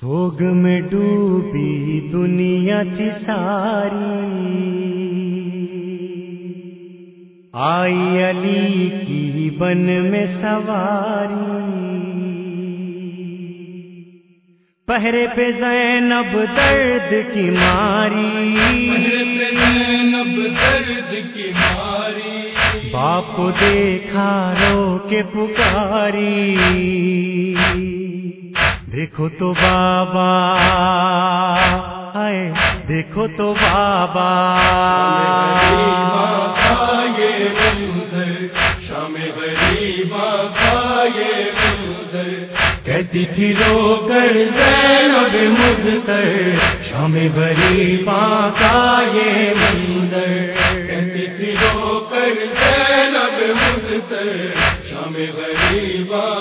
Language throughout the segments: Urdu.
سوگ میں ڈوبی دنیا تھی ساری۔ آئی علی کی بن میں سواری۔ پہرے پہ زینب درد کی ماری۔ زینب درد کی ماری۔ باپ دیکھا رو کے پکاری۔ دیکھو تو بابا ہے دیکھو تو بابا۔ کہتی تھی رو کر زینب مزتر شام غریبا کا یہ منظر۔ کہتی تھی رو کر زینب مزتر شام غریبا کا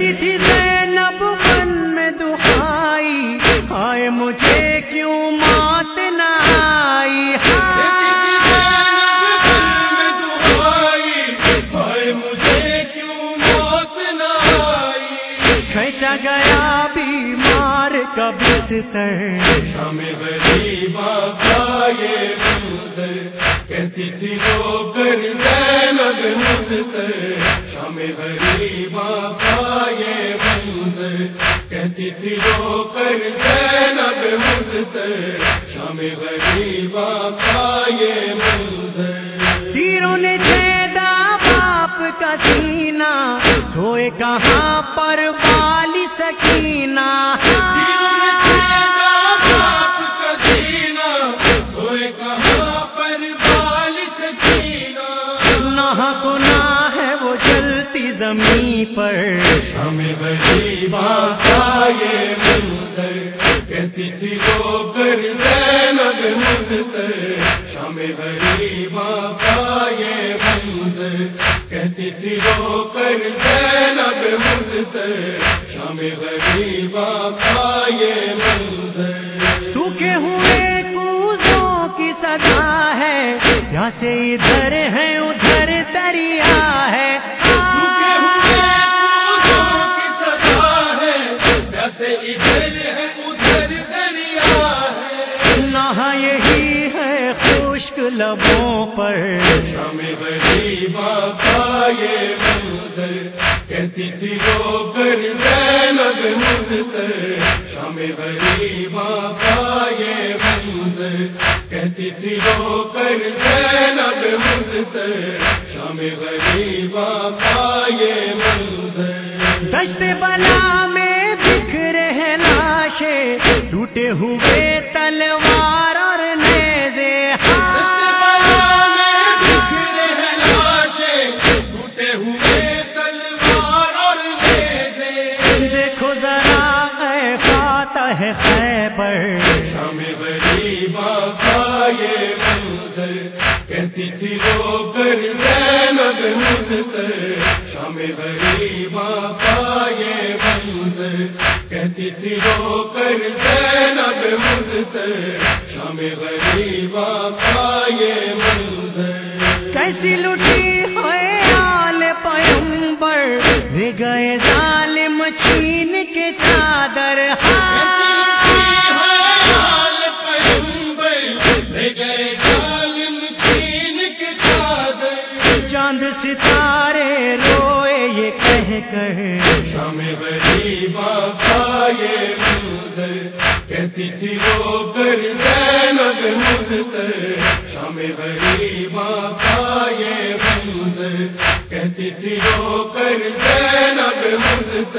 دیتی تھی زینب من میں دہائی آئے مجھے کیوں مات نہ آئی؟ کھینچا گیا بیمار کا بستر شام غریبا کا یہ منظر کہتی تھی وہ کر زینب مزتر شام غریبا کا یہ منظر کہتی تھی وہ کر زینب مزتر شام غریبا کا یہ منظر تیروں نے چھیدا باپ کا سینہ، سوئے کہاں پر والی سکینہ؟ ہمیں غریبا کا یہ منظر کہتی تھی وہ کر زینب مزتر شام غریبا کا یہ منظر کہتی تھی وہ کر زینب مزتر شام غریبا کا یہ منظر سوکھے ہوئے کوزوں کی سزا ہے، یہاں سے ادھر ہے ادھر دریا نہ یہی ہے خشک لبوں پر۔ یہ منظر کہتی تھی وہ کر شام غریبا کا یہ منظر کہتی تھی وہ کر شام کا یہ منظر۔ دشت بلا میں بکھرے ہیں لاشیں ٹوٹے ہوئے تلوار خیبر۔ شام غریبا کا یہ منظر، کہتی تھی رو کر زینب مزتر شام غریبا کا یہ منظر، کہتی تھی رو کر زینب مزتر شام غریبا کا کہہ کر شام غریبا کا یہ منظر کہتی تھی وہ کر زینب شام غریبا کا یہ منظر کہتی تھی وہ کر زینب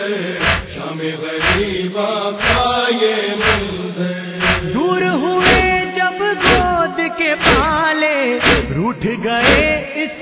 شام غریبا کا یہ منظر۔ دور ہوئے جب گود کے پالے روٹ گئے اس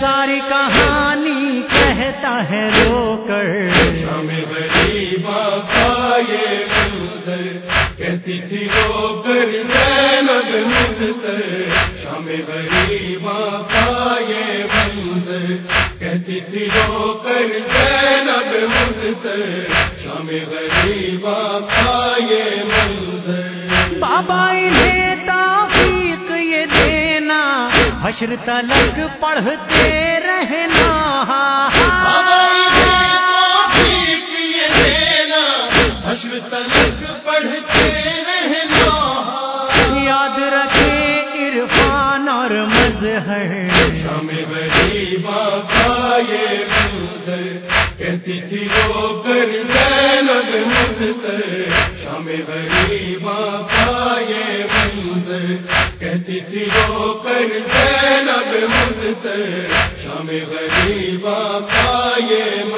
ساری کہانی کہتا ہے رو کر کہتی تھی وہ کر شام غریبا پائے منظر کہتی تھی وہ کر مستر شام غریبا پائے منظر۔ بابا انہیں یہ حشر تلک پڑھتے رہنا۔ حشر تلک پڑھتے رہنا یاد رکھے عرفان اور مظہر۔ شام غریبا پائے منظر کہتی تھی وہ کر زینب شام غریبا پائے منظر کہتی کر زینب مستر شام غریبا پائے منظر